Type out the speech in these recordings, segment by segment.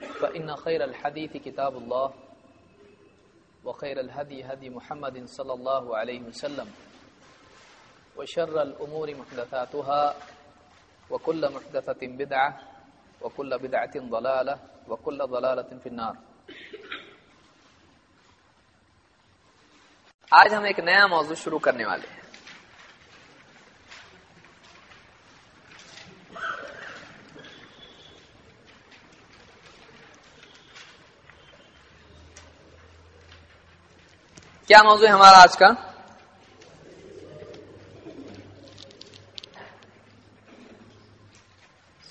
فإن خير الحديث كتاب الله وخير الهدي هدي محمد صلى الله عليه وسلم وشر الأمور محدثاتها وكل محدثة بدعة وكل بدعة ضلالة وكل ضلالة في النار. آج ہم ایک نیا موضوع شروع کرنے والے ہیں۔ کیا موضوع ہے ہمارا آج کا؟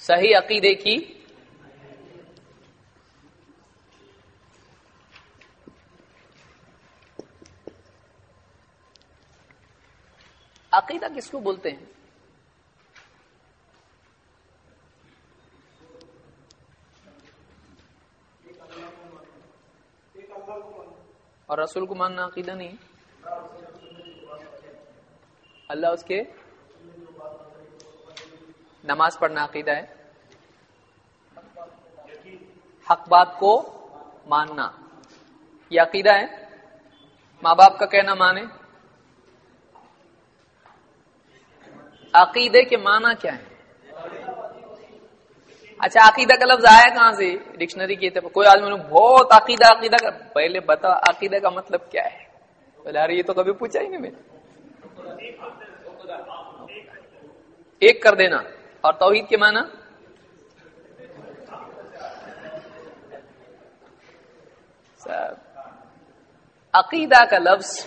صحیح عقیدے کی عقیدہ کس کو بولتے ہیں؟ رسول کو ماننا عقیدہ نہیں اللہ اس کے نماز پڑھنا عقیدہ ہے۔ حق بات کو ماننا۔ یہ عقیدہ ہے۔ ماں باپ کا کہنا مانے۔ عقیدے کے معنی کیا ہے اچھا عقیدہ کا لفظ آیا کہاں سے؟ ڈکشنری کی کوئی آدمی نے بہت عقیدہ عقیدہ کا پہلے بتا، عقیدہ کا مطلب کیا ہے؟ بولے ارے یہ تو کبھی پوچھا ہی نہیں میں۔ ایک کر دینا۔ اور توحید کے معنی؟ عقیدہ کا لفظ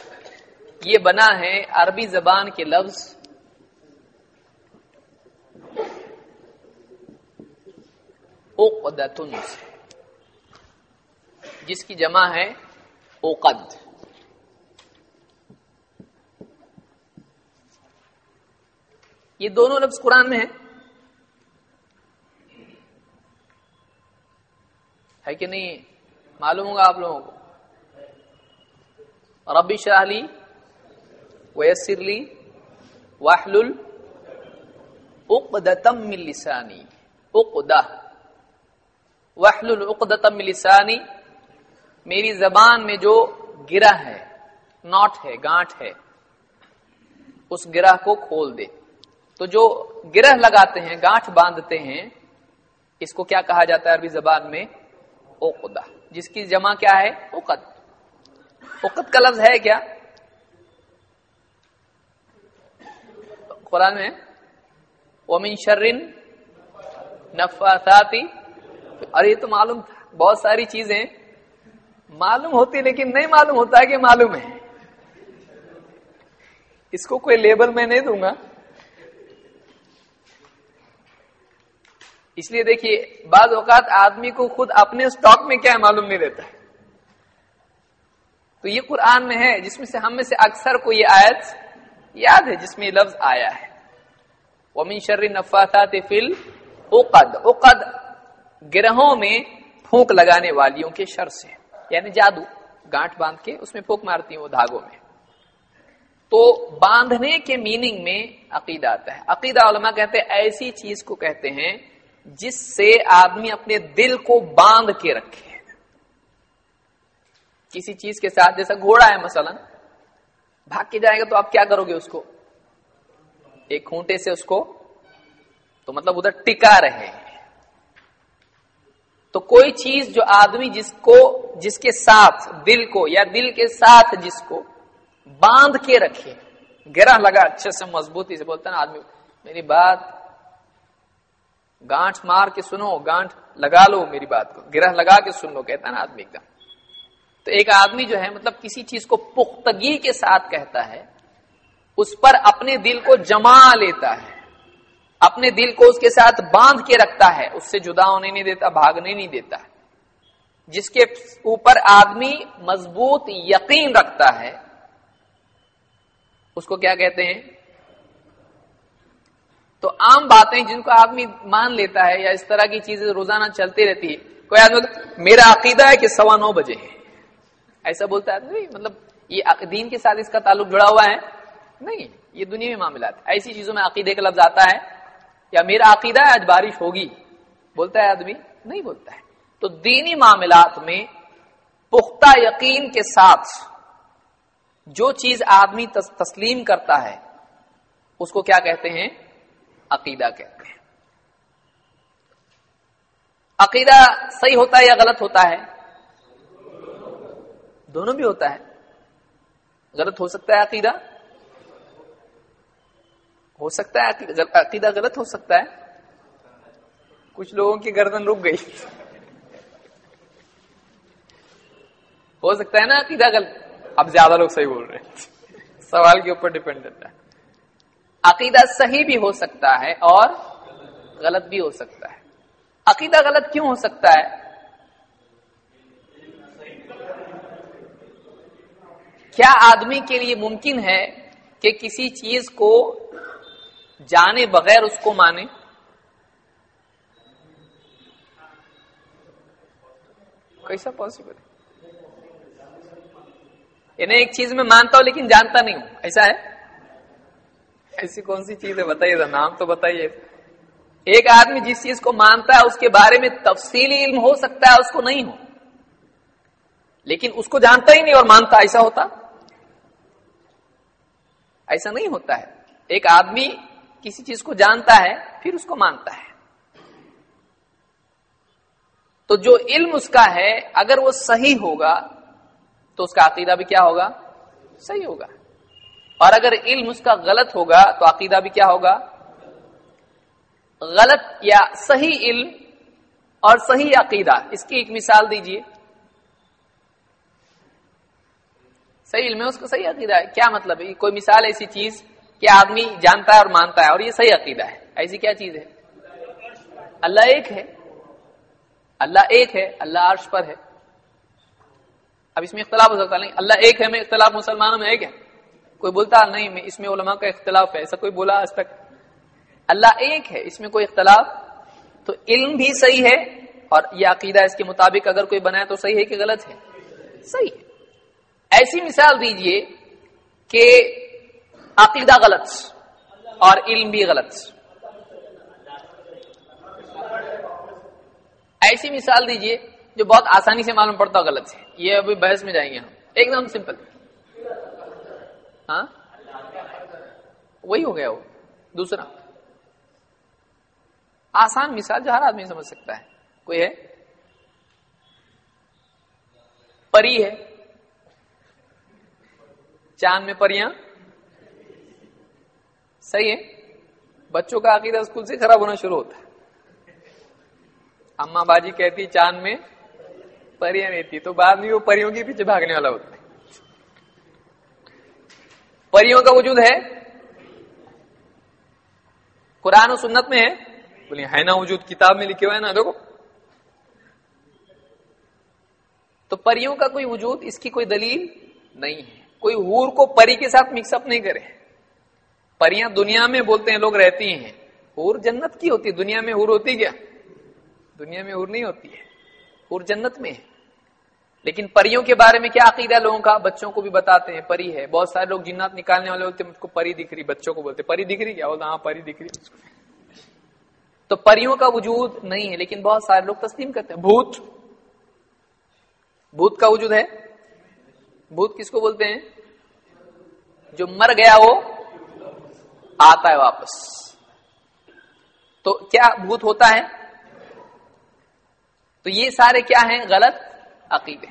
یہ بنا ہے عربی زبان کے لفظ اوقدتن جس کی جمع ہے اوقد یہ دونوں لفظ قرآن میں ہے کہ نہیں؟ معلوم ہوگا آپ لوگوں کو. ربی شاہلی ویسرلی واہل اقدتم من لسانی. اقدہ وحل العقدتم لسانی میری زبان میں جو گرہ ہے، ناٹ ہے گانٹ ہے، اس گرہ کو کھول دے۔ تو جو گرہ لگاتے ہیں گانٹ باندھتے ہیں، اس کو کیا کہا جاتا ہے عربی زبان میں؟ اوقدہ جس کی جمع کیا ہے؟ اوقد اوقد کا لفظ ہے کیا؟ قرآن میں ومن شرن نفاثاتی اور یہ تو معلوم تھا، بہت ساری چیزیں معلوم ہوتی لیکن نہیں معلوم ہوتا ہے کہ معلوم ہے۔ اس کو کوئی لیبل میں نہیں دوں گا۔ اس لیے دیکھیے، بعض اوقات آدمی کو خود اپنے اسٹاک میں کیا ہے معلوم نہیں رہتا۔ ہے تو یہ قرآن میں ہے، جس میں سے ہم میں سے اکثر کو یہ آیت یاد ہے، جس میں یہ لفظ آیا ہے۔ ومن شر نفاثات فل اوقد اوقد گرہوں میں پھونک لگانے والیوں کے شر سے۔ یعنی جادو گانٹ باندھ کے اس میں پھونک مارتی ہیں وہ دھاگوں میں۔ تو باندھنے کے میننگ میں عقیدہ آتا ہے۔ عقیدہ علماء کہتے ہیں، ایسی چیز کو کہتے ہیں جس سے آدمی اپنے دل کو باندھ کے رکھے۔ کسی چیز کے ساتھ، جیسا گھوڑا ہے مثلا، بھاگ کے جائے گا تو آپ کیا کرو گے اس کو؟ ایک کھونٹے سے اس کو، تو مطلب ادھر ٹکا رہے۔ تو کوئی چیز جو آدمی جس کو، جس کے ساتھ دل کو، یا دل کے ساتھ جس کو باندھ کے رکھے، گرہ لگا، اچھے سے مضبوطی سے، بولتا نا آدمی، میری بات گانٹ مار کے سنو گانٹ لگا لو میری بات کو، گرہ لگا کے سن لو، کہتا نا آدمی ایک دم۔ تو ایک آدمی جو ہے مطلب کسی چیز کو پختگی کے ساتھ کہتا ہے، اس پر اپنے دل کو جما لیتا ہے۔ اپنے دل کو اس کے ساتھ باندھ کے رکھتا ہے، اس سے جدا ہونے نہیں دیتا، بھاگنے نہیں دیتا۔ جس کے اوپر آدمی مضبوط یقین رکھتا ہے، اس کو کیا کہتے ہیں؟ تو عام باتیں جن کو آدمی مان لیتا ہے یا اس طرح کی چیزیں روزانہ چلتی رہتی ہے کوئی آدمی میرا عقیدہ ہے کہ سوا نو بجے ہے ایسا بولتا ہے، نہیں مطلب یہ دین کے ساتھ اس کا تعلق جڑا ہوا ہے۔ نہیں، یہ دنیا میں معاملات ایسی چیزوں میں عقیدے کا لفظ آتا ہے۔ یا میرا عقیدہ ہے آج بارش ہوگی؟ بولتا ہے آدمی، نہیں بولتا ہے۔ تو دینی معاملات میں پختہ یقین کے ساتھ جو چیز آدمی تسلیم کرتا ہے، اس کو کیا کہتے ہیں؟ عقیدہ کہتے ہیں۔ عقیدہ صحیح ہوتا ہے یا غلط ہوتا ہے؟ دونوں بھی ہوتا ہے۔ غلط ہو سکتا ہے عقیدہ؟ ہو سکتا ہے، عقیدہ غلط ہو سکتا ہے۔ کچھ لوگوں کی گردن رک گئی۔ ہو سکتا ہے نا عقیدہ غلط؟ اب زیادہ لوگ صحیح بول رہے ہیں۔ سوال کے اوپر ڈپینڈ کرتا ہے۔ عقیدہ صحیح بھی ہو سکتا ہے اور غلط بھی ہو سکتا ہے۔ عقیدہ غلط کیوں ہو سکتا ہے؟ کیا آدمی کے لیے ممکن ہے کہ کسی چیز کو جانے بغیر اس کو مانے؟ کیسا پاسبل ہے؟ یعنی ایک چیز میں مانتا ہوں لیکن جانتا نہیں ہوں، ایسا ہے؟ ایسی کون سی چیز ہے؟ بتائیے ذرا، نام تو بتائیے۔ ایک آدمی جس چیز کو مانتا ہے، اس کے بارے میں تفصیلی علم ہو سکتا ہے، اس کو نہیں ہو۔ لیکن اس کو جانتا ہی نہیں اور مانتا، ایسا ہوتا؟ ایسا نہیں ہوتا ہے۔ ایک آدمی کسی چیز کو جانتا ہے، پھر اس کو مانتا ہے۔ تو جو علم اس کا ہے، اگر وہ صحیح ہوگا، تو اس کا عقیدہ بھی کیا ہوگا؟ صحیح ہوگا۔ اور اگر علم اس کا غلط ہوگا، تو عقیدہ بھی کیا ہوگا؟ غلط یا صحیح علم اور صحیح عقیدہ۔ اس کی ایک مثال دیجیے۔ صحیح علم ہے، اس کا صحیح عقیدہ ہے۔ کیا مطلب ہے؟ کوئی مثال ایسی چیز کہ آدمی جانتا ہے اور مانتا ہے اور یہ صحیح عقیدہ ہے۔ ایسی کیا چیز ہے؟ اللہ ایک ہے۔ اللہ ایک ہے، اللہ عرش پر ہے۔ اب اس میں اختلاف ہو سکتا نہیں اللہ ایک ہے، میں اختلاف مسلمانوں میں ایک ہے۔ کوئی بولتا نہیں، میں اس میں علماء کا اختلاف ہے۔ ایسا کوئی بولا آج تک۔ اللہ ایک ہے، اس میں کوئی اختلاف۔ تو علم بھی صحیح ہے اور یہ عقیدہ اس کے مطابق اگر کوئی بنائے تو صحیح ہے کہ غلط ہے؟ صحیح ہے۔ ایسی مثال دیجیے کہ عقیدہ غلط اور علم بھی غلط۔ ایسی مثال دیجیے جو بہت آسانی سے معلوم پڑتا غلط ہے یہ ابھی بحث میں جائیں گے ہم۔ ایک دم سمپل۔ ہاں؟ وہی ہو گیا وہ۔ دوسرا۔ آسان مثال جو ہر آدمی سمجھ سکتا ہے۔ کوئی ہے؟ پری ہے۔ چاند میں پریاں۔ صحیح ہے؟ بچوں کا عقیدہ اسکول سے خراب ہونا شروع ہوتا ہے۔ اما باجی کہتی چاند میں پریاں رہتی تو بعد میں وہ پریوں کے پیچھے بھاگنے والا ہوتا ہے۔ پریوں کا وجود ہے؟ قرآن و سنت میں ہے؟ بولے ہے نا وجود؟ کتاب میں لکھے ہوئے نا، دیکھو۔ تو پریوں کا کوئی وجود، اس کی کوئی دلیل نہیں ہے۔ کوئی ہور کو پری کے ساتھ مکس اپ نہیں کرے۔ پریاں دنیا میں بولتے ہیں، لوگ رہتی ہیں۔ ہور جنت کی ہوتی، دنیا میں ہور ہوتی کیا؟ دنیا میں ہور نہیں ہوتی ہے۔ ہور جنت میں ہے۔ لیکن پریوں کے بارے میں کیا عقیدہ لوگوں کا؟ بچوں کو بھی بتاتے ہیں، پری ہے۔ بہت سارے لوگ جنات نکالنے والے ہوتے ہیں کو پری دکھ رہی، بچوں کو بولتے پری دکھ رہی کیا؟ بولتا ہاں پری دکھ رہی۔ تو پریوں کا وجود نہیں ہے، لیکن بہت سارے لوگ تسلیم کرتے ہیں۔ بھوت۔ بھوت کا وجود ہے۔ بھوت کس کو بولتے ہیں؟ جو مر گیا وہ آتا ہے واپس۔ تو کیا بھوت ہوتا ہے؟ تو یہ سارے کیا ہیں؟ غلط عقیدے۔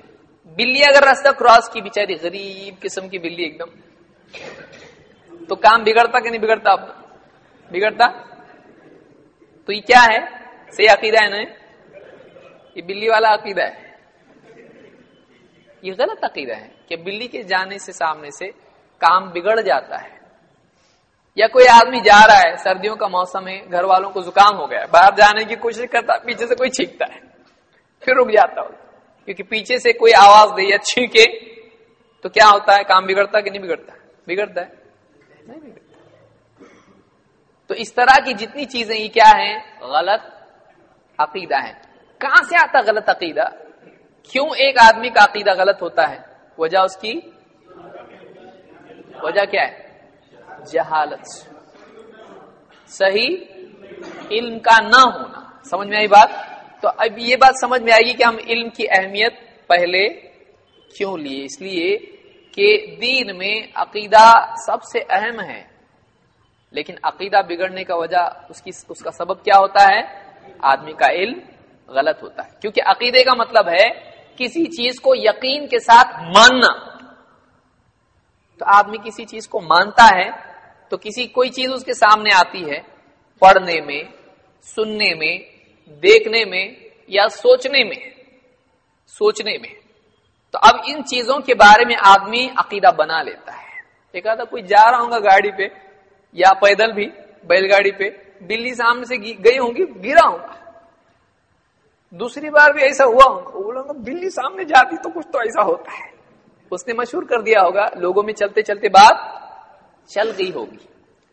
بلی اگر راستہ کراس کی، بیچاری غریب قسم کی بلی ایک دم۔ تو کام بگڑتا کہ نہیں بگڑتا اب؟ بگڑتا؟ تو یہ کیا ہے؟ صحیح عقیدہ ہے نا یہ؟ بلی والا عقیدہ ہے۔ یہ غلط عقیدہ ہے کہ بلی کے جانے سے، سامنے سے کام بگڑ جاتا ہے۔ یا کوئی آدمی جا رہا ہے، سردیوں کا موسم ہے، گھر والوں کو زکام ہو گیا ہے، باہر جانے کی کوشش کرتا پیچھے سے کوئی چھینکتا ہے، پھر رک جاتا ہو کیونکہ پیچھے سے کوئی آواز دے یا چھینکے۔ تو کیا ہوتا ہے؟ کام بگڑتا کہ نہیں بگڑتا؟ بگڑتا ہے۔ نہیں بگڑتا۔ تو اس طرح کی جتنی چیزیں یہ کیا ہیں؟ غلط عقیدہ ہیں۔ کہاں سے آتا غلط عقیدہ؟ کیوں ایک آدمی کا عقیدہ غلط ہوتا ہے؟ وجہ اس کی؟ وجہ کیا ہے؟ جہالت صحیح علم کا نہ ہونا۔ سمجھ میں آئی بات؟ تو اب یہ بات سمجھ میں آئے گی کہ ہم علم کی اہمیت پہلے کیوں لیے؟ اس لیے کہ دین میں عقیدہ سب سے اہم ہے۔ لیکن عقیدہ بگڑنے کا وجہ اس کی اس کا سبب کیا ہوتا ہے؟ آدمی کا علم غلط ہوتا ہے۔ کیونکہ عقیدے کا مطلب ہے کسی چیز کو یقین کے ساتھ ماننا۔ تو آدمی کسی چیز کو مانتا ہے تو کسی کوئی چیز اس کے سامنے آتی ہے پڑھنے میں، سننے میں، دیکھنے میں یا سوچنے میں سوچنے میں۔ تو اب ان چیزوں کے بارے میں آدمی عقیدہ بنا لیتا ہے۔ ایک آدھا کوئی جا رہا ہوں گا گاڑی پہ یا پیدل بھی، بیل گاڑی پہ، بلی سامنے سے گئی ہوں گی، گرا ہوں گا۔ دوسری بار بھی ایسا ہوا ہوں گا، بلی سامنے جاتی تو کچھ تو ایسا ہوتا ہے۔ اس نے مشہور کر دیا ہوگا، لوگوں میں چلتے چلتے بات چل گئی ہوگی۔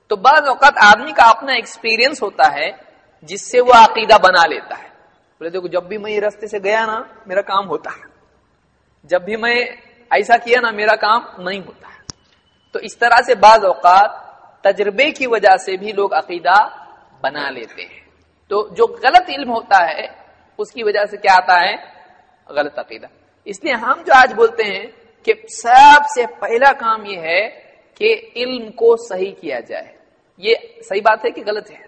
تو بعض اوقات آدمی کا اپنا ایکسپیرینس ہوتا ہے جس سے وہ عقیدہ بنا لیتا ہے۔ بولے دیکھو، جب بھی میں یہ رستے سے گیا نا، میرا کام ہوتا ہے۔ جب بھی میں ایسا کیا نا، میرا کام نہیں ہوتا ہے۔ تو اس طرح سے بعض اوقات تجربے کی وجہ سے بھی لوگ عقیدہ بنا لیتے ہیں۔ تو جو غلط علم ہوتا ہے، اس کی وجہ سے کیا آتا ہے؟ غلط عقیدہ۔ اس لیے ہم جو آج بولتے ہیں کہ سب سے پہلا کام یہ ہے کہ علم کو صحیح کیا جائے۔ یہ صحیح بات ہے کہ غلط ہے؟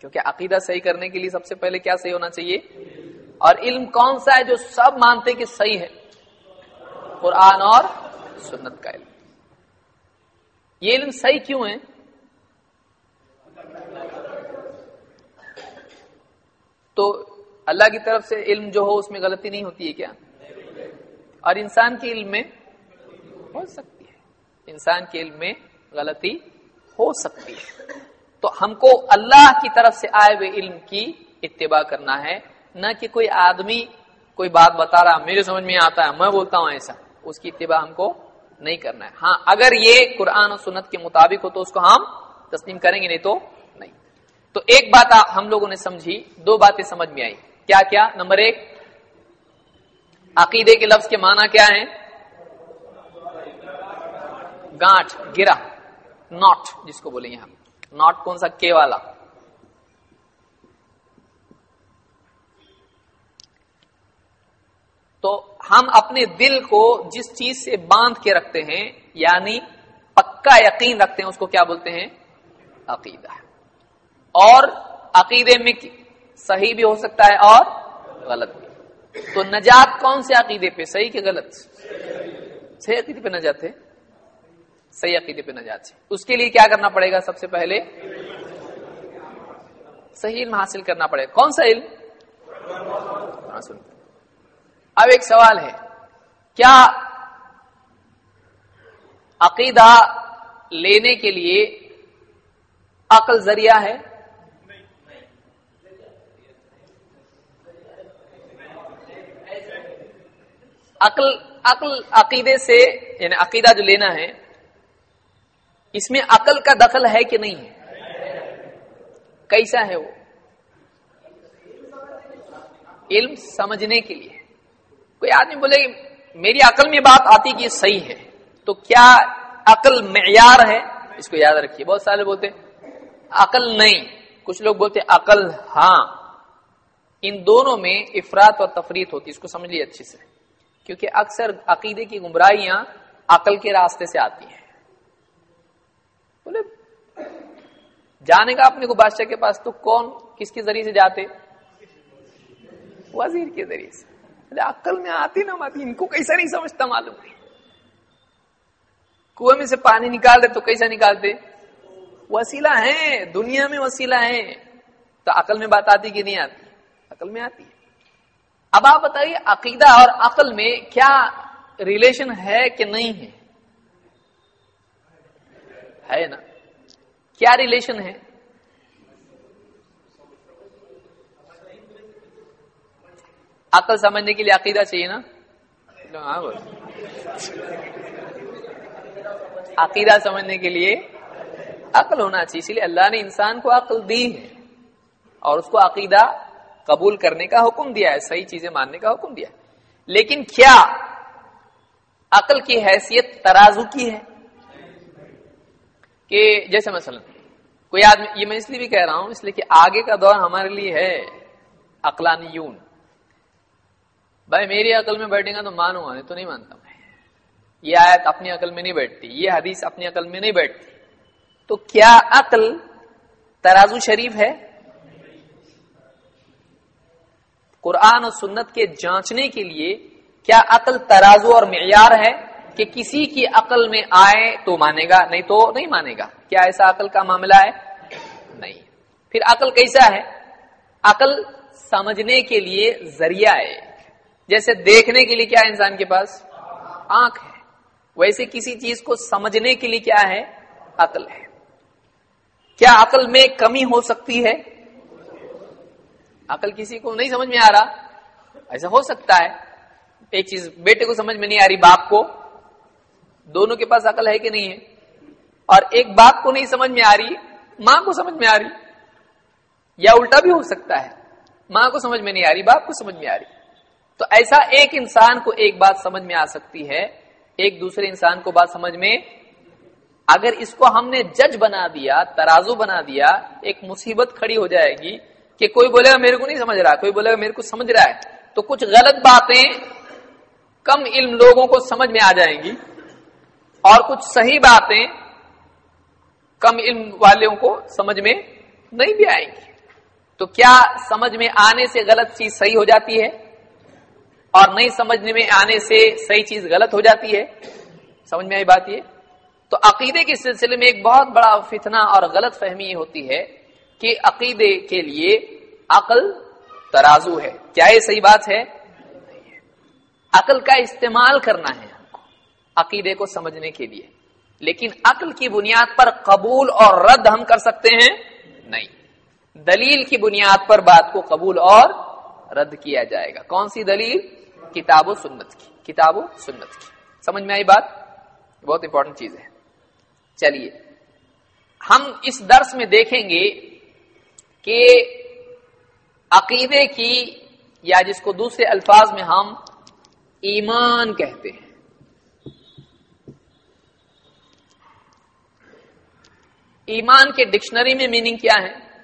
کیونکہ عقیدہ صحیح کرنے کے لیے سب سے پہلے کیا صحیح ہونا چاہیے؟ اور علم کون سا ہے جو سب مانتے کہ صحیح ہے؟ قرآن اور سنت کا علم۔ یہ علم صحیح کیوں ہے؟ تو اللہ کی طرف سے علم جو ہو اس میں غلطی نہیں ہوتی ہے کیا؟ اور انسان کے علم میں ہو سکتی ہے۔ انسان کے علم میں غلطی ہو سکتی ہے۔ تو ہم کو اللہ کی طرف سے آئے ہوئے علم کی اتباع کرنا ہے۔ نہ کہ کوئی آدمی کوئی بات بتا رہا، میرے سمجھ میں آتا ہے، میں بولتا ہوں ایسا۔ اس کی اتباع ہم کو نہیں کرنا ہے۔ ہاں اگر یہ قرآن و سنت کے مطابق ہو تو اس کو ہم تسلیم کریں گے، نہیں تو نہیں۔ تو ایک بات ہم لوگوں نے سمجھی، دو باتیں سمجھ میں آئی کیا کیا؟ نمبر ایک، عقیدے کے لفظ کے معنی کیا ہے گانٹ گرا ناٹ جس کو بولیں ہم۔ ناٹ کون سا؟ کے والا۔ تو ہم اپنے دل کو جس چیز سے باندھ کے رکھتے ہیں یعنی پکا یقین رکھتے ہیں، اس کو کیا بولتے ہیں؟ عقیدہ۔ اور عقیدے میں صحیح بھی ہو سکتا ہے اور غلط بھی۔ تو نجات کون سے عقیدے پہ؟ صحیح کہ غلط؟ صحیح عقیدے پہ نجات ہے۔ صحیح عقیدے پہ نجات ہے اس کے لیے کیا کرنا پڑے گا سب سے پہلے؟ صحیح علم حاصل کرنا پڑے۔ گا کون سا علم؟ ہاں، اب ایک سوال ہے۔ کیا عقیدہ لینے کے لیے عقل ذریعہ ہے؟ عقل عقل، عقیدے سے یعنی عقیدہ جو لینا ہے اس میں عقل کا دخل ہے کہ نہیں؟ ہے کیسا ہے وہ؟ علم سمجھنے کے لیے۔ کوئی آدمی بولے میری عقل میں بات آتی کہ یہ صحیح ہے، تو کیا عقل معیار ہے؟ اس کو یاد رکھیے۔ بہت سارے بولتے عقل نہیں۔ کچھ لوگ بولتے عقل ہاں۔ ان دونوں میں افراد اور تفریح ہوتی اس کو سمجھ لیے اچھے سے، کیونکہ اکثر عقیدے کی گمراہیاں عقل کے راستے سے آتی ہیں۔ بولے، جانے کا اپنے کو بادشاہ کے پاس تو کون کس کے ذریعے سے جاتے؟ وزیر کے ذریعے سے۔ عقل میں آتی نا آتی ان کو کیسا نہیں سمجھتا معلوم نہیں۔ کنویں میں سے پانی نکال دے تو کیسا نکالتے؟ وسیلہ ہے دنیا میں وسیلہ ہے تو عقل میں بات آتی کہ نہیں آتی؟ عقل میں آتی۔ ہے اب آپ بتائیے، عقیدہ اور عقل میں کیا ریلیشن ہے کہ نہیں ہے؟ ہے نا کیا ریلیشن ہے؟ عقل سمجھنے کے لیے عقیدہ چاہیے نا؟ ہاں عقیدہ سمجھنے کے لیے عقل ہونا چاہیے اسی لیے اللہ نے انسان کو عقل دی ہے اور اس کو عقیدہ قبول کرنے کا حکم دیا ہے صحیح چیزیں ماننے کا حکم دیا ہے۔ لیکن کیا عقل کی حیثیت ترازو کی ہے؟ کہ جیسے مثلا کوئی آدمی، یہ میں اس لیے بھی کہہ رہا ہوں، اس لیے کہ آگے کا دور ہمارے لیے ہے عقلانیون بھائی میری عقل میں بیٹھے گا تو مانوں گا نہیں تو نہیں مانتا میں۔ یہ آیت اپنی عقل میں نہیں بیٹھتی، یہ حدیث اپنی عقل میں نہیں بیٹھتی۔ تو کیا عقل ترازو شریف ہے؟ قرآن و سنت کے جانچنے کے لیے کیا عقل ترازو اور معیار ہے؟ کہ کسی کی عقل میں آئے تو مانے گا، نہیں تو نہیں مانے گا۔ کیا ایسا عقل کا معاملہ ہے؟ نہیں۔ پھر عقل کیسا ہے؟ عقل سمجھنے کے لیے ذریعہ ہے۔ جیسے دیکھنے کے لیے کیا انسان کے پاس؟ آنکھ ہے۔ ویسے کسی چیز کو سمجھنے کے لیے کیا ہے؟ عقل ہے۔ کیا عقل میں کمی ہو سکتی ہے؟ عقل کسی کو نہیں سمجھ میں آ رہا۔ ایسا ہو سکتا ہے۔ ایک چیز بیٹے کو سمجھ میں نہیں آ رہی، باپ کو۔ دونوں کے پاس عقل ہے کہ نہیں ہے؟ اور ایک باپ کو نہیں سمجھ میں آ رہی، ماں کو سمجھ میں آ رہی۔ یا الٹا بھی ہو سکتا ہے۔ ماں کو سمجھ میں نہیں آ رہی، باپ کو سمجھ میں آ رہی۔ تو ایسا ایک انسان کو ایک بات سمجھ میں آ سکتی ہے، ایک دوسرے انسان کو بات سمجھ میں۔ اگر اس کو ہم نے جج بنا دیا، ترازو بنا دیا، ایک مصیبت کھڑی ہو جائے گی کہ کوئی بولے گا میرے کو نہیں سمجھ رہا، کوئی بولے گا میرے کو سمجھ رہا ہے، تو کچھ غلط باتیں کم علم لوگوں کو سمجھ میں آ جائیں گی۔ اور کچھ صحیح باتیں کم علم والوں کو سمجھ میں نہیں بھی آئیں گی۔ تو کیا سمجھ میں آنے سے غلط چیز صحیح ہو جاتی ہے؟ اور نہیں سمجھنے میں آنے سے صحیح چیز غلط ہو جاتی ہے؟ سمجھ میں آئی بات یہ؟ تو عقیدے کے سلسلے میں ایک بہت بڑا فتنہ اور غلط فہمی یہ ہوتی ہے کہ عقیدے کے لیے عقل ترازو ہے۔ کیا یہ صحیح بات ہے؟ عقل کا استعمال کرنا ہے۔ عقیدے کو سمجھنے کے لیے۔ لیکن عقل کی بنیاد پر قبول اور رد ہم کر سکتے ہیں؟ نہیں۔ دلیل کی بنیاد پر بات کو قبول اور رد کیا جائے گا۔ کون سی دلیل؟ کتاب و سنت کی۔ کتاب و سنت کی۔ سمجھ میں آئی بات؟ بہت امپورٹنٹ چیز ہے۔ چلیے۔ ہم اس درس میں دیکھیں گے کہ عقیدے کی یا جس کو دوسرے الفاظ میں ہم ایمان کہتے ہیں۔ ایمان کے ڈکشنری میں میننگ کیا ہے؟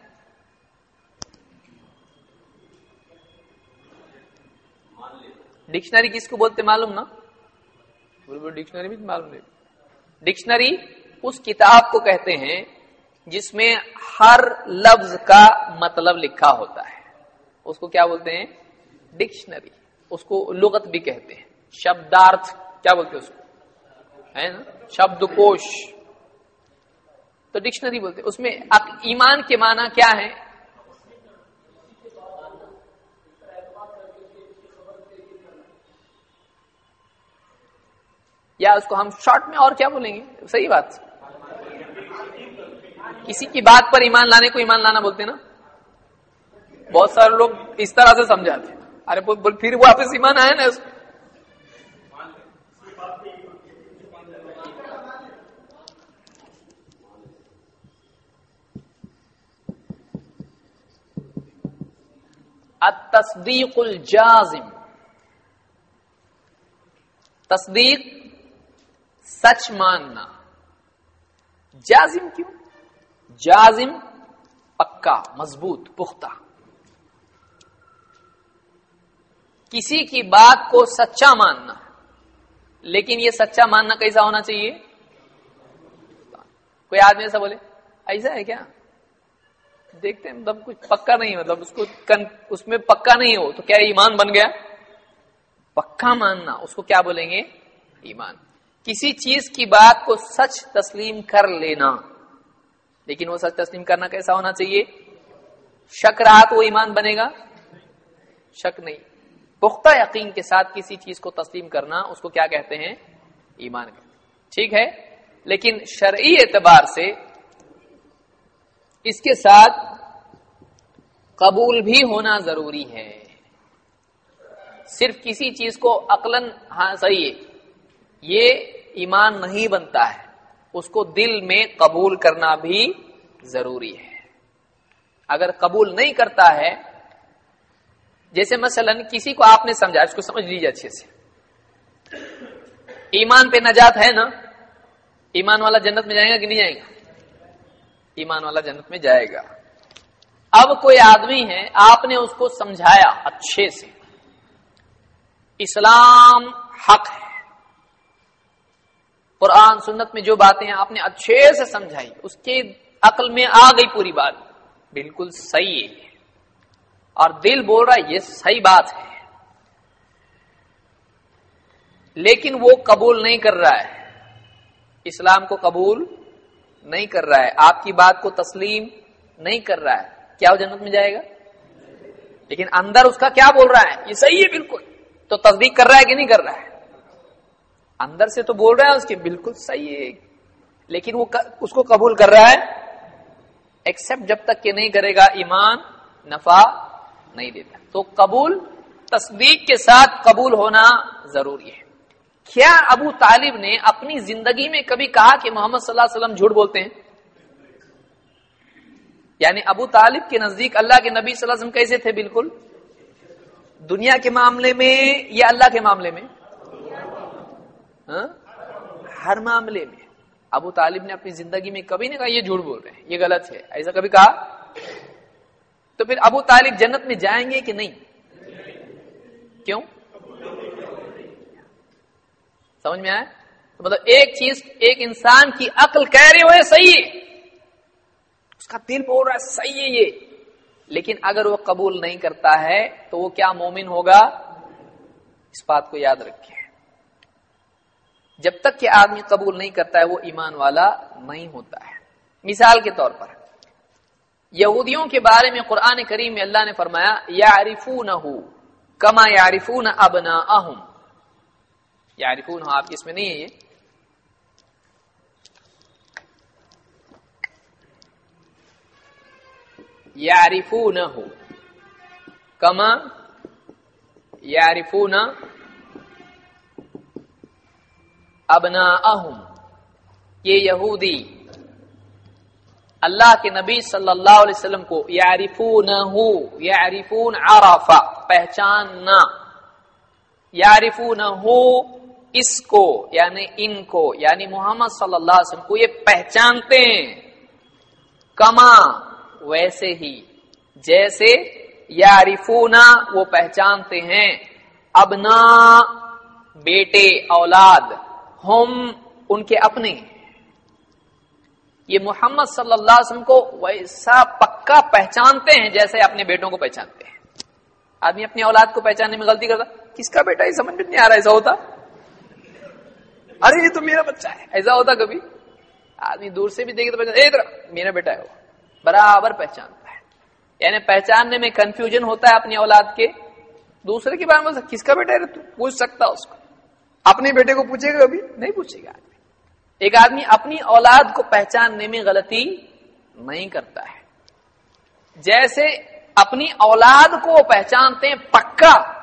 ڈکشنری کس کو بولتے معلوم نا؟ ڈکشنری بھی معلوم نہیں۔ ڈکشنری اس کتاب کو کہتے ہیں جس میں ہر لفظ کا مطلب لکھا ہوتا ہے۔ اس کو کیا بولتے ہیں؟ ڈکشنری۔ اس کو لغت بھی کہتے ہیں۔ شبدارتھ کیا بولتے ہیں اس کو؟ ہے نا؟ شبد کوش تو ڈکشنری بولتے اس میں آپ ایمان کے معنی کیا ہے یا اس کو ہم شارٹ میں اور کیا بولیں گے؟ صحیح بات۔ کسی کی بات پر ایمان لانے کو ایمان لانا بولتے نا؟ بہت سارے لوگ اس طرح سے سمجھاتے ارے پھر واپس ایمان آئے نا اس کو؟ تصدیق الجازم. تصدیق سچ ماننا. جازم کیوں؟ جازم پکا، مضبوط، پختہ. کسی کی بات کو سچا ماننا. لیکن یہ سچا ماننا کیسا ہونا چاہیے؟ کوئی آدمی ایسا بولے، ایسا ہے کیا؟ دیکھتے ہیں مطلب کچھ پکا نہیں مطلب اس کو اس میں پکا نہیں ہو، تو کیا ایمان بن گیا؟ پکا ماننا، اس کو کیا بولیں گے؟ ایمان۔ کسی چیز کی بات کو سچ تسلیم کر لینا۔ لیکن وہ سچ تسلیم کرنا کیسا ہونا چاہیے؟ شک رہا تو وہ ایمان بنے گا؟ شک نہیں۔ پختہ یقین کے ساتھ کسی چیز کو تسلیم کرنا، اس کو کیا کہتے ہیں؟ ایمان۔ کہتے ہیں ٹھیک ہے؟ لیکن شرعی اعتبار سے اس کے ساتھ قبول بھی ہونا ضروری ہے۔ صرف کسی چیز کو عقلن ہاں صحیح ہے۔ یہ ایمان نہیں بنتا ہے۔ اس کو دل میں قبول کرنا بھی ضروری ہے۔ اگر قبول نہیں کرتا ہے، جیسے مثلا کسی کو آپ نے سمجھا، اس کو سمجھ لیجیے اچھے سے۔ ایمان پہ نجات ہے نا؟ ایمان والا جنت میں جائے گا کہ نہیں جائے گا؟ ایمان والا جنت میں جائے گا۔ اب کوئی آدمی ہے، آپ نے اس کو سمجھایا اچھے سے۔ اسلام حق ہے۔ قرآن، سنت میں جو باتیں ہیں، آپ نے اچھے سے سمجھائی۔ اس کے عقل میں آ گئی پوری بات۔ بالکل صحیح ہے۔ اور دل بول رہا ہے، یہ صحیح بات ہے۔ لیکن وہ قبول نہیں کر رہا ہے۔ اسلام کو قبول نہیں کر رہا ہے۔ آپ کی بات کو تسلیم نہیں کر رہا ہے۔ کیا وہ جنت میں جائے گا؟ لیکن اندر اس کا کیا بول رہا ہے؟ یہ صحیح ہے، بالکل۔ تو تصدیق کر رہا ہے کہ نہیں کر رہا ہے؟ اندر سے تو بول رہا ہے اس کی بالکل صحیح ہے۔ لیکن وہ اس کو قبول کر رہا ہے۔ ایکسپٹ جب تک کہ نہیں کرے گا، ایمان نفع نہیں دیتا۔ تو قبول، تصدیق کے ساتھ قبول ہونا ضروری ہے۔ کیا ابو طالب نے اپنی زندگی میں کبھی کہا کہ محمد صلی اللہ علیہ وسلم جھوٹ بولتے ہیں؟ یعنی ابو طالب کے نزدیک اللہ کے نبی صلی اللہ علیہ وسلم کیسے تھے بالکل؟ دنیا کے معاملے میں یا اللہ کے معاملے میں؟ ہاں؟ ہر معاملے میں۔ ابو طالب نے اپنی زندگی میں کبھی نہیں کہا یہ جھوٹ بول رہے ہیں، یہ غلط ہے۔ ایسا کبھی کہا؟ تو پھر ابو طالب جنت میں جائیں گے کہ نہیں؟ کیوں؟ سمجھ میں آئے تو مطلب ایک چیز ایک انسان کی عقل کہہ رہے ہوئے صحیح ہے۔ اس کا دل بول رہا ہے صحیح ہے یہ۔ لیکن اگر وہ قبول نہیں کرتا ہے تو وہ کیا مومن ہوگا؟ اس بات کو یاد رکھے جب تک کہ آدمی قبول نہیں کرتا ہے وہ ایمان والا نہیں ہوتا ہے۔ مثال کے طور پر، یہودیوں کے بارے میں قرآن کریم میں اللہ نے فرمایا یا کما یارفون ابنا یارفون آپ اس میں نہیں ہے یہ۔ یارفون کما یارفون ابنا یہ یہودی۔ اللہ کے نبی صلی اللہ علیہ وسلم کو یارفون یارفون عرفا پہچاننا۔ یارفون اس کو یعنی ان کو یعنی محمد صلی اللہ علیہ وسلم کو یہ پہچانتے ہیں۔ کما، ویسے ہی۔ جیسے یارفونا وہ پہچانتے ہیں۔ ابنا، بیٹے، اولاد۔ ہم، ان کے اپنے۔ یہ محمد صلی اللہ علیہ وسلم کو ویسا پکا پہچانتے ہیں جیسے اپنے بیٹوں کو پہچانتے ہیں۔ آدمی اپنی اولاد کو پہچاننے میں غلطی کرتا، کس کا بیٹا؟ یہ سمجھ میں نہیں آ رہا، ایسا ہوتا؟ ارے، یہ تو میرا بچہ ہے۔ ایسا ہوتا کبھی۔ آدمی دور سے بھی دیکھے تو میرا بیٹا ہے وہ۔ برابر پہچانتا ہے۔ یعنی پہچاننے میں کنفیوژن ہوتا ہے اپنی اولاد کے۔ دوسرے کے بارے میں مطلب، کس کا بیٹا ہے تو؟ پوچھ سکتا اس کو۔ اپنے بیٹے کو پوچھے گا ابھی نہیں پوچھے گا آدمی۔ ایک آدمی اپنی اولاد کو پہچاننے میں غلطی نہیں کرتا ہے۔ جیسے اپنی اولاد کو پہچانتے ہیں پکا،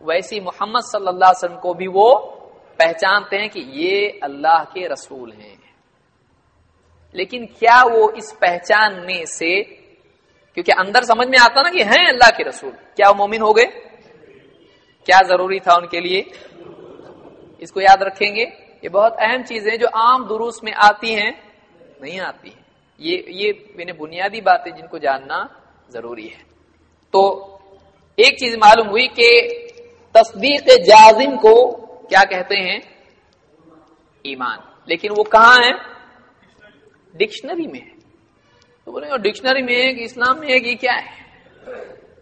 ویسی محمد صلی اللہ علیہ وسلم کو بھی وہ پہچانتے ہیں کہ یہ اللہ کے رسول ہیں۔ لیکن کیا وہ اس پہچاننے سے، کیونکہ اندر سمجھ میں آتا نا کہ ہیں اللہ کے رسول، کیا وہ مومن ہو گئے؟ کیا ضروری تھا ان کے لیے؟ اس کو یاد رکھیں گے، یہ بہت اہم چیزیں جو عام دروس میں آتی ہیں، نہیں آتی ہیں۔ یہ یہ میں بنیادی باتیں جن کو جاننا ضروری ہے۔ تو ایک چیز معلوم ہوئی کہ تصدیق جازم کو کیا کہتے ہیں؟ ایمان۔ لیکن وہ کہاں ہے؟ ڈکشنری میں ہے۔ تو بولیں گے ڈکشنری میں ہے کہ اسلام میں ہے کہ کیا ہے؟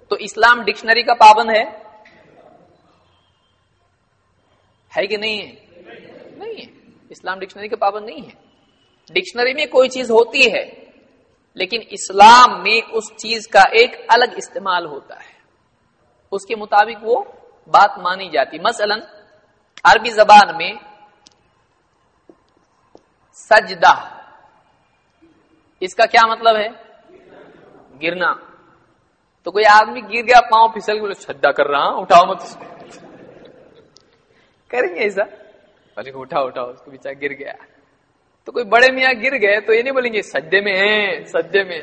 تو اسلام ڈکشنری کا پابند ہے؟ ہے کہ نہیں ہے؟ نہیں ہے۔ اسلام ڈکشنری کا پابند نہیں ہے۔ ڈکشنری میں کوئی چیز ہوتی ہے، لیکن اسلام میں اس چیز کا ایک الگ استعمال ہوتا ہے۔ اس کے مطابق وہ بات مانی جاتی۔ مثلا عربی زبان میں سجدہ، اس کا کیا مطلب ہے؟ گرنا۔ تو کوئی آدمی گر گیا، پاؤں پھسل کے سجدہ کر رہا، اٹھاؤ مت کریں گے ایسا؟ بولے اٹھا اٹھا اس کو بچا گر گیا۔ تو کوئی بڑے میاں گر گئے تو یہ نہیں بولیں گے، سجدے میں ہیں، سجدے میں۔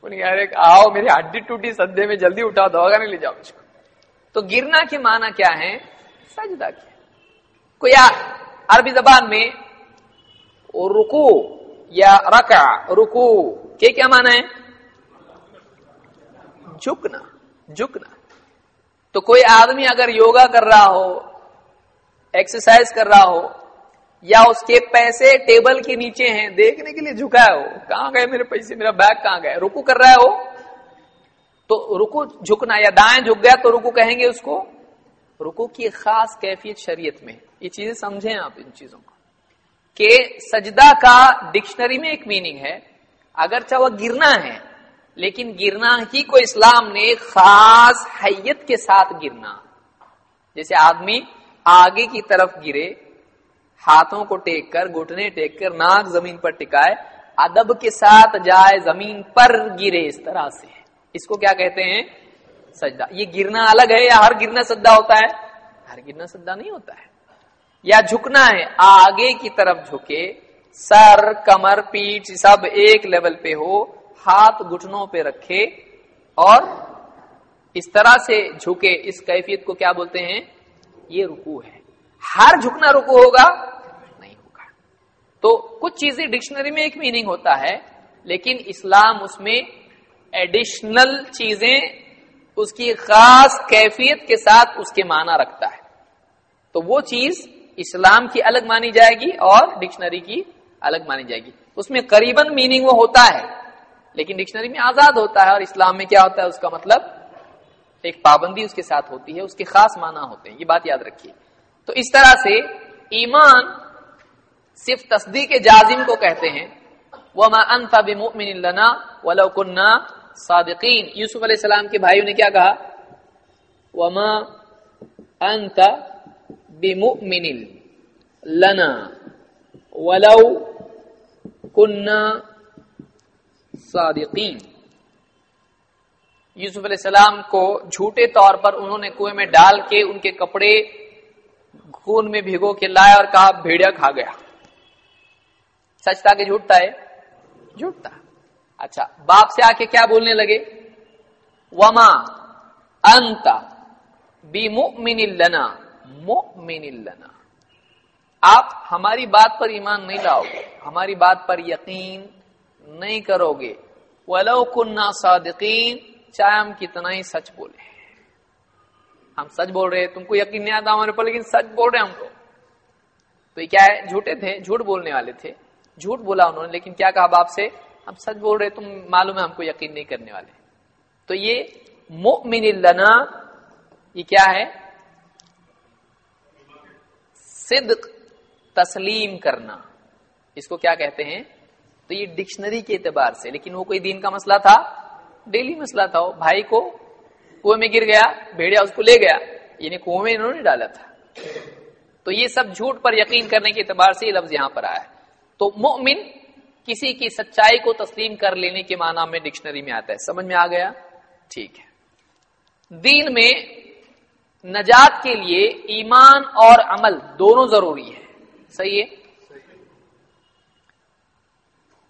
بولیں گے، ارے آؤ میری ہڈی ٹوٹی، سجدے میں جلدی اٹھا دو نہیں لے جاؤ اس کو۔ تو گرنا کے معنی کیا ہے سجدہ کیا۔ کوئی عربی زبان میں رکو یا رکع رکو کے کیا مانا ہے؟ جھکنا جھکنا۔ تو کوئی آدمی اگر یوگا کر رہا ہو ایکسرسائز کر رہا ہو، یا اس کے پیسے ٹیبل کے نیچے ہیں، دیکھنے کے لیے جھکا ہے وہ، کہاں گئے میرے پیسے، میرا بیگ کہاں گئے رکو کر رہا ہے وہ۔ تو رکو جھکنا یا دائیں جھک گیا تو رکو کہیں گے اس کو؟ رکو کی خاص کیفیت شریعت میں۔ یہ چیزیں سمجھیں آپ ان چیزوں کو۔ کہ سجدہ کا ڈکشنری میں ایک میننگ ہے۔ اگرچہ وہ گرنا ہے، لیکن گرنا ہی کو اسلام نے خاص حیت کے ساتھ گرنا۔ جیسے آدمی آگے کی طرف گرے، ہاتھوں کو ٹیک کر، گھٹنے ٹیک کر، ناک زمین پر ٹکائے، ادب کے ساتھ جائے، زمین پر گرے اس طرح سے۔ اس کو کیا کہتے ہیں؟ سجدہ۔ یہ گرنا الگ ہے یا ہر گرنا سجدہ ہوتا ہے؟ ہر گرنا سجدہ نہیں ہوتا ہے۔ یا جھکنا ہے، آگے کی طرف جھکے، سر، کمر پیٹ سب ایک لیول پہ ہو، ہاتھ گھٹنوں پہ رکھے اور اس طرح سے جھکے۔ اس کیفیت کو کیا بولتے ہیں؟ یہ رکو ہے۔ ہر جھکنا رکو ہوگا؟ نہیں ہوگا۔ تو کچھ چیزیں ڈکشنری میں ایک میننگ ہوتا ہے، لیکن اسلام اس میں ایڈیشنل چیزیں اس کی خاص کیفیت کے ساتھ اس کے معنی رکھتا ہے۔ تو وہ چیز اسلام کی الگ مانی جائے گی اور ڈکشنری کی الگ مانی جائے گی۔ اس میں قریب میننگ وہ ہوتا ہے، لیکن ڈکشنری میں آزاد ہوتا ہے اور اسلام میں کیا ہوتا ہے، اس کا مطلب ایک پابندی اس کے ساتھ ہوتی ہے، اس کے خاص معنی ہوتے ہیں۔ یہ بات یاد رکھیے۔ تو اس طرح سے ایمان صرف تصدیق جازم کو کہتے ہیں۔ وہ انت بمؤمن لنا ولو كنا صادقین۔ یوسف علیہ السلام کے بھائیوں نے کیا کہا؟ وما انت بمؤمن لنا ولو كنا صادقین یوسف علیہ السلام کو جھوٹے طور پر انہوں نے کنویں میں ڈال کے ان کے کپڑے خون میں بھگو کے لایا اور کہا، بھیڑیا کھا گیا۔ سچ تھا کہ جھوٹتا ہے؟ جھوٹتا۔ اچھا باپ سے آ کے کیا بولنے لگے؟ وما انتا بی مؤمن لنا مؤمن لنا۔ آپ ہماری بات پر ایمان نہیں لاؤ گے، ہماری بات پر یقین نہیں کرو گے۔ ولو کننا صادقین چاہے ہم کتنا ہی سچ بولے۔ ہم سچ بول رہے تم کو یقین نہیں آتا ہمارے پر لیکن سچ بول رہے ہم کو تو یہ کیا ہے؟ جھوٹے تھے، جھوٹ بولنے والے تھے۔ جھوٹ بولا انہوں نے، لیکن کیا کہا باپ سے؟ ہم سچ بول رہے تم معلوم ہے ہم کو یقین نہیں کرنے والے۔ تو یہ مؤمن لنا، یہ کیا ہے؟ صدق، تسلیم کرنا۔ اس کو کیا کہتے ہیں؟ تو یہ ڈکشنری کے اعتبار سے۔ لیکن وہ کوئی دین کا مسئلہ تھا؟ ڈیلی مسئلہ تھا۔ بھائی کو کنویں میں گر گیا، بھیڑیا اس کو لے گیا۔ یعنی کنویں میں انہوں نے ڈالا تھا۔ تو یہ سب جھوٹ پر یقین کرنے کے اعتبار سے یہ لفظ یہاں پر آیا ہے۔ تو مؤمن کسی کی سچائی کو تسلیم کر لینے کے معنی میں ڈکشنری میں آتا ہے۔ سمجھ میں آ گیا؟ ٹھیک ہے۔ دین میں نجات کے لیے ایمان اور عمل دونوں ضروری ہے صحیح ہے؟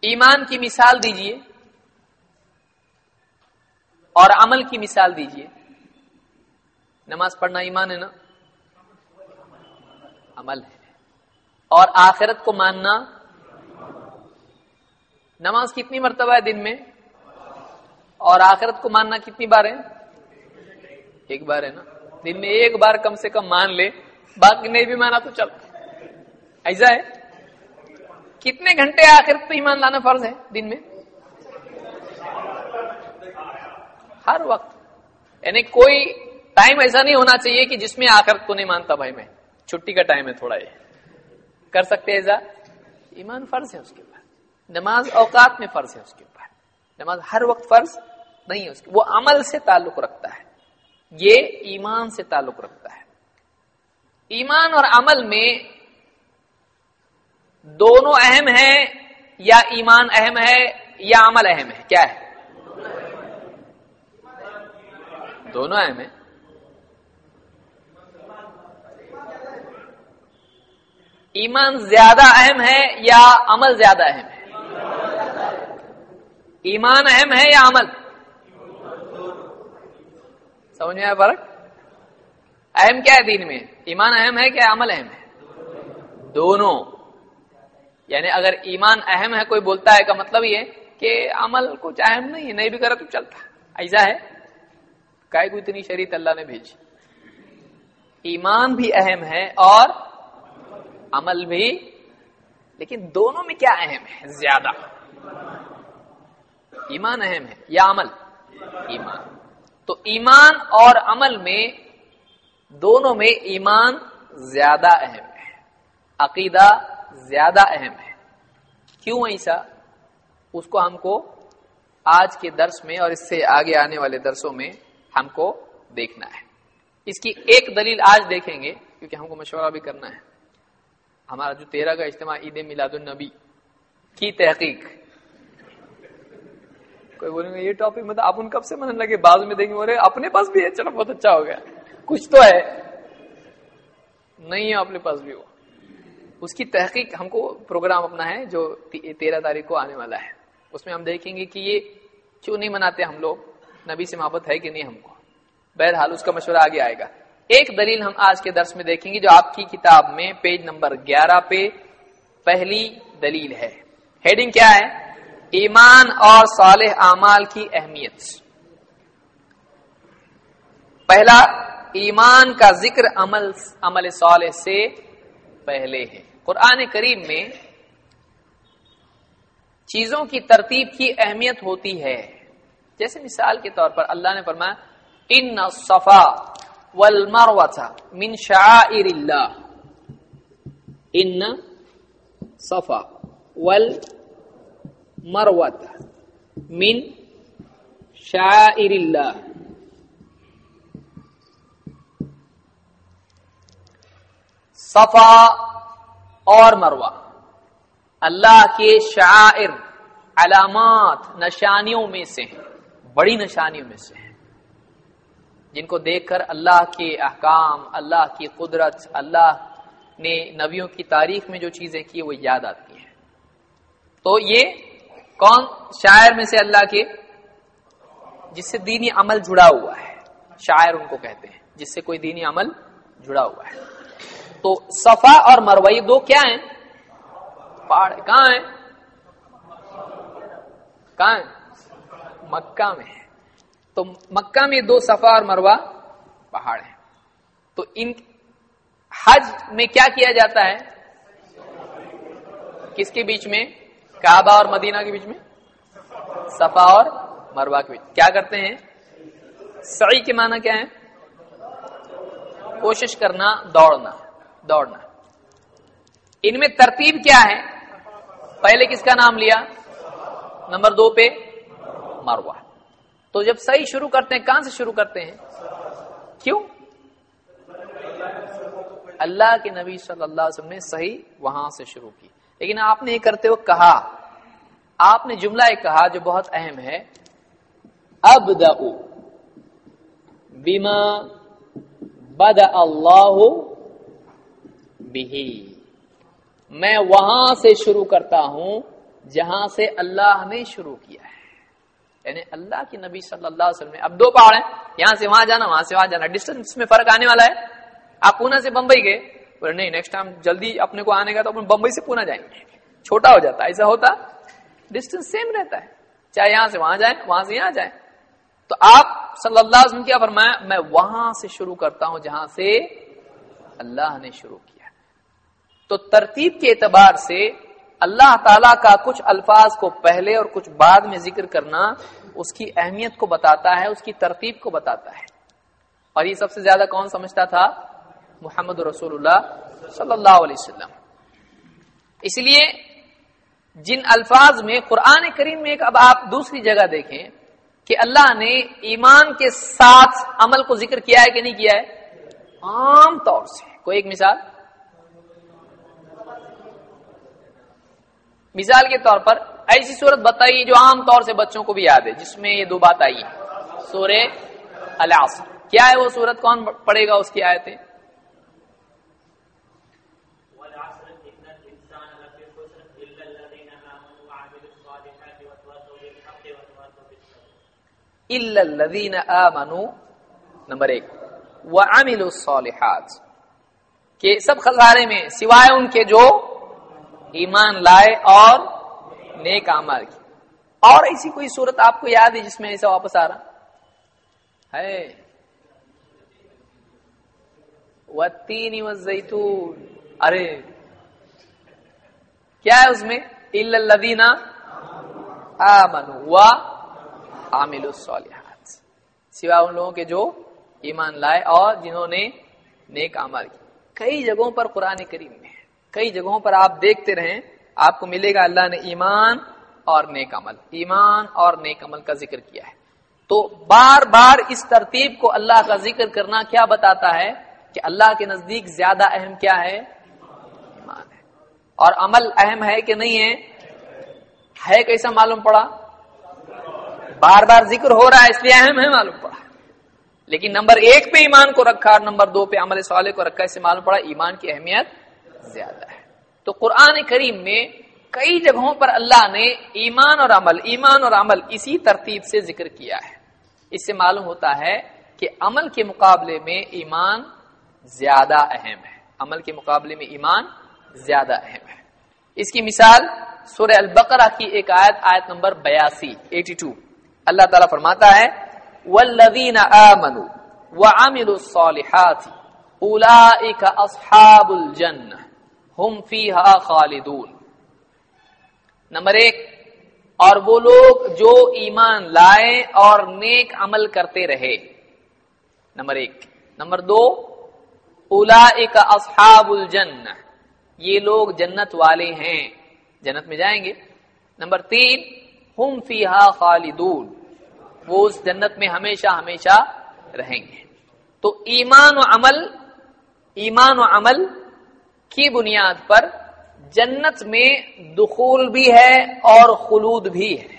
ایمان کی مثال دیجیے۔ اور عمل کی مثال دیجیے۔ نماز پڑھنا ایمان ہے نا؟ عمل ہے۔ اور آخرت کو ماننا نماز کتنی مرتبہ ہے دن میں اور آخرت کو ماننا کتنی بار ہے؟ ایک بار ہے نا۔ دن میں ایک بار کم سے کم مان لے۔ باقی نہیں بھی مانا تو چل۔ ایسا ہے؟ کتنے گھنٹے آخر تو ایمان لانا فرض ہے دن میں؟ ہر وقت۔ یعنی کوئی ٹائم ایسا نہیں ہونا چاہیے کہ جس میں آخر کو نہیں مانتا بھائی میں۔ چھٹی کا ٹائم ہے تھوڑا یہ۔ کر سکتے ایسا؟ ایمان فرض ہے اس کے اوپر نماز اوقات میں فرض ہے اس کے اوپر۔ نماز ہر وقت فرض نہیں ہے اس کے۔ وہ عمل سے تعلق رکھتا ہے۔ یہ ایمان سے تعلق رکھتا ہے۔ ایمان اور عمل میں دونوں اہم ہیں، یا ایمان اہم ہے، یا عمل اہم ہے۔ کیا ہے؟ دونوں اہم ہیں۔ ایمان زیادہ اہم ہے یا عمل زیادہ اہم ہے؟ ایمان اہم ہے یا عمل؟ سمجھ میں آیا فرق؟ اہم کیا ہے دین میں؟ ایمان اہم ہے کیا عمل اہم ہے؟ دونوں۔ یعنی اگر ایمان اہم ہے، کوئی بولتا ہے کا مطلب یہ کہ عمل کچھ اہم نہیں ہے، نہیں بھی کرا تو چلتا۔ ایسا ہے؟ کائے کو اتنی شریعت اللہ نے بھیجی۔ ایمان بھی اہم ہے اور عمل بھی۔ لیکن دونوں میں کیا اہم ہے؟ زیادہ۔ ایمان اہم ہے یا عمل؟ ایمان. تو ایمان اور عمل میں دونوں میں ایمان زیادہ اہم ہے، عقیدہ زیادہ اہم ہے۔ کیوں ایسا اس کو ہم کو آج کے درس میں اور اس سے آگے آنے والے درسوں میں ہم کو دیکھنا ہے۔ اس کی ایک دلیل آج دیکھیں گے، کیونکہ ہم کو مشورہ بھی کرنا ہے۔ ہمارا جو تیرہ کا اجتماع عید میلاد النبی کی تحقیق کوئی بولیں گے، یہ ٹاپک مطلب آپ ان کب سے مننے لگے؟ بعض میں دیکھیں بولے، اپنے پاس بھی ہے، چلو، بہت اچھا ہو گیا۔ کچھ تو ہے۔ نہیں ہے اپنے پاس بھی وہ۔ اس کی تحقیق ہم کو پروگرام اپنا ہے جو تیرہ تاریخ کو آنے والا ہے۔ اس میں ہم دیکھیں گے کہ یہ کیوں نہیں مناتے ہم لوگ؟ نبی سے محبت ہے کہ نہیں ہم کو؟ بہرحال اس کا مشورہ آگے آئے گا۔ ایک دلیل ہم آج کے درس میں دیکھیں گے جو آپ کی کتاب میں پیج نمبر گیارہ پہ پہلی دلیل ہے۔ ہیڈنگ کیا ہے؟ ایمان اور صالح اعمال کی اہمیت۔ پہلا، ایمان کا ذکر عمل عمل صالح سے پہلے ہے۔ قرآن کریم میں چیزوں کی ترتیب کی اہمیت ہوتی ہے۔ جیسے مثال کے طور پر اللہ نے فرمایا، ان صفا والمروة من شعائر اللہ۔ ان صفا والمروة من شعائر اللہ صفا اور مروہ اللہ کے شاعر علامات نشانیوں میں سے ہیں، بڑی نشانیوں میں سے ہیں۔ جن کو دیکھ کر اللہ کے احکام، اللہ کی قدرت، اللہ نے نبیوں کی تاریخ میں جو چیزیں کی، وہ یاد آتی ہیں۔ تو یہ کون شاعر میں سے اللہ کے جس سے دینی عمل جڑا ہوا ہے؟ شاعر ان کو کہتے ہیں، جس سے کوئی دینی عمل جڑا ہوا ہے۔ تو صفا اور مروئی دو کیا ہیں؟ پہاڑ، کہاں ہیں؟ کہاں ہیں؟ مکہ میں ہے تو مکہ میں دو صفا اور مروا پہاڑ ہیں۔ تو ان حج میں کیا کیا جاتا ہے؟ کس کے بیچ میں؟ کعبہ اور مدینہ کے بیچ میں؟ صفا اور مروا کے بیچ. کیا کرتے ہیں؟ سعی کے معنی کیا ہے کوشش کرنا، دوڑنا دوڑنا. ان میں ترتیب کیا ہے؟ پہلے کس کا نام لیا؟ نمبر دو پہ مروا تو جب صحیح شروع کرتے ہیں، کہاں سے شروع کرتے ہیں؟ کیوں؟ اللہ کے نبی صلی اللہ علیہ وسلم نے صحیح وہاں سے شروع کی. لیکن آپ نے یہ کرتے ہوئے کہا، آپ نے جملہ ایک کہا جو بہت اہم ہے اب بیما بد اللہ بھی میں وہاں سے شروع کرتا ہوں جہاں سے اللہ نے شروع کیا ہے۔ یعنی اللہ کی نبی صلی اللہ علیہ وسلم اب دو پہاڑ ہیں، یہاں سے وہاں جانا، وہاں سے وہاں جانا ڈسٹینس میں فرق آنے والا ہے۔ آپ پونا سے بمبئی گئے۔ پر نہیں نیکسٹ ٹائم جلدی اپنے کو آنے کا تو اپنے بمبئی سے پونا جائیں گے۔ چھوٹا ہو جاتا ہے، ایسا ہوتا ڈسٹینس سیم رہتا ہے۔ چاہے یہاں سے وہاں جائیں، وہاں سے یہاں جائیں۔ تو آپ صلی اللہ علیہ وسلم کیا فرمایا؟ میں وہاں سے شروع کرتا ہوں جہاں سے اللہ نے شروع کیا۔ تو ترتیب کے اعتبار سے اللہ تعالی کا کچھ الفاظ کو پہلے اور کچھ بعد میں ذکر کرنا اس کی اہمیت کو بتاتا ہے، اس کی ترتیب کو بتاتا ہے۔ اور یہ سب سے زیادہ کون سمجھتا تھا؟ محمد رسول اللہ صلی اللہ علیہ وسلم۔ اس لیے جن الفاظ میں قرآن کریم میں ایک اب آپ دوسری جگہ دیکھیں کہ اللہ نے ایمان کے ساتھ عمل کو ذکر کیا ہے کہ نہیں کیا ہے؟ عام طور سے۔ کوئی ایک مثال؟ مثال کے طور پر ایسی صورت بتائی جو عام طور سے بچوں کو بھی یاد ہے، جس میں یہ دو بات آئی ہے سورہ العصر۔ کیا ہے وہ صورت؟ کون پڑھے گا اس کی آیتیں؟ الذین آمنوا. نمبر ایک. وعملوا الصالحات. کہ سب خزارے میں سوائے ان کے جو ایمان لائے اور نیک عمل کی اور ایسی کوئی صورت آپ کو یاد ہے جس میں ایسا واپس آ رہا؟ ہے. وتینی والزیتون. ارے. کیا ہے اس میں؟ الذین آمنوا. عامل الصالحات۔ سوا ان لوگوں کے جو ایمان لائے اور جنہوں نے نیک عمل کی کئی جگہوں پر قرآن کریم میں کئی جگہوں پر آپ دیکھتے رہیں، آپ کو ملے گا اللہ نے ایمان اور نیک عمل۔ ایمان اور نیک عمل کا ذکر کیا ہے۔ تو بار بار اس ترتیب کو اللہ کا ذکر کرنا کیا بتاتا ہے کہ اللہ کے نزدیک زیادہ اہم کیا ہے؟ ایمان ہے۔ اور عمل اہم ہے کہ نہیں ہے؟ ہے کیسا معلوم پڑا؟ بار بار ذکر ہو رہا ہے، اس لیے اہم ہے معلوم پڑا۔ لیکن نمبر ایک پہ ایمان کو رکھا اور نمبر دو پہ عمل صالح کو رکھا، اس سے معلوم پڑا ایمان کی اہمیت زیادہ ہے۔ تو قرآن کریم میں کئی جگہوں پر اللہ نے ایمان اور عمل، ایمان اور عمل اسی ترتیب سے ذکر کیا ہے۔ اس سے معلوم ہوتا ہے کہ عمل کے مقابلے میں ایمان زیادہ اہم ہے۔ عمل کے مقابلے میں ایمان زیادہ اہم ہے۔ اس کی مثال سورہ البقرہ کی ایک آیت آیت نمبر بیاسی، ایٹی ٹو۔ اللہ تعالیٰ فرماتا ہے والذین آمنوا وعملوا الصالحات اولئک اصحاب الجنہ ہم فیہا خالدون۔ نمبر ایک، اور وہ لوگ جو ایمان لائے اور نیک عمل کرتے رہے۔ نمبر ایک۔ نمبر دو اولئک اصحاب الجنہ یہ لوگ جنت والے ہیں۔ جنت میں جائیں گے۔ نمبر تین ہم فیہا خالدون۔ وہ اس جنت میں ہمیشہ ہمیشہ رہیں گے۔ تو ایمان و عمل، ایمان و عمل کی بنیاد پر جنت میں دخول بھی ہے اور خلود بھی ہے۔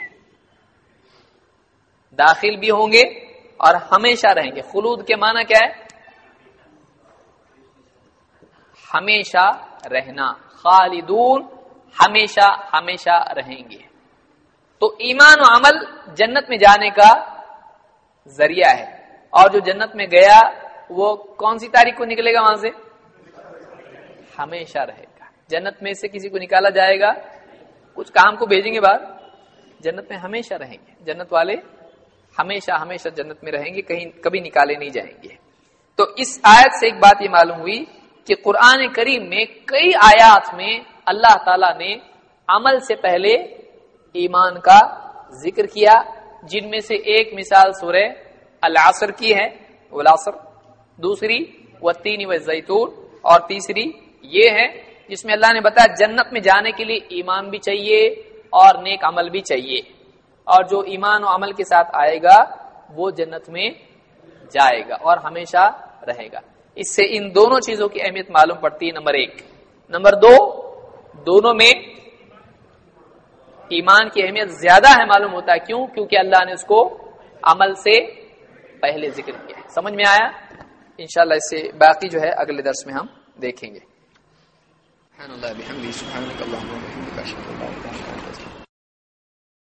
داخل بھی ہوں گے اور ہمیشہ رہیں گے۔ خلود کے معنی کیا ہے؟ ہمیشہ رہنا۔ خالدون ہمیشہ ہمیشہ رہیں گے۔ تو ایمان و عمل جنت میں جانے کا ذریعہ ہے۔ اور جو جنت میں گیا، وہ کون سی تاریخ کو نکلے گا وہاں سے؟ ہمیشہ رہے گا۔ جنت میں سے کسی کو نکالا جائے گا۔ کچھ کام کو بھیجیں گے بعد جنت میں ہمیشہ رہیں گے۔ جنت والے ہمیشہ ہمیشہ جنت میں رہیں گے، کہیں کبھی نکالے نہیں جائیں گے۔ تو اس آیت سے ایک بات یہ معلوم ہوئی کہ قرآن کریم میں کئی آیات میں اللہ تعالی نے عمل سے پہلے ایمان کا ذکر کیا، جن میں سے ایک مثال سورہ العصر کی ہے العصر، دوسری و تین و زیتون اور تیسری یہ ہے، جس میں اللہ نے بتایا جنت میں جانے کے لیے ایمان بھی چاہیے اور نیک عمل بھی چاہیے۔ اور جو ایمان و عمل کے ساتھ آئے گا، وہ جنت میں جائے گا اور ہمیشہ رہے گا۔ اس سے ان دونوں چیزوں کی اہمیت معلوم پڑتی ہے، نمبر ایک۔ نمبر دو، دونوں میں ایمان کی اہمیت زیادہ ہے معلوم ہوتا ہے۔ کیوں؟ کیونکہ اللہ نے اس کو عمل سے پہلے ذکر کیا ہے۔ سمجھ میں آیا؟ انشاءاللہ اس سے باقی جو ہے اگلے درس میں ہم دیکھیں گے۔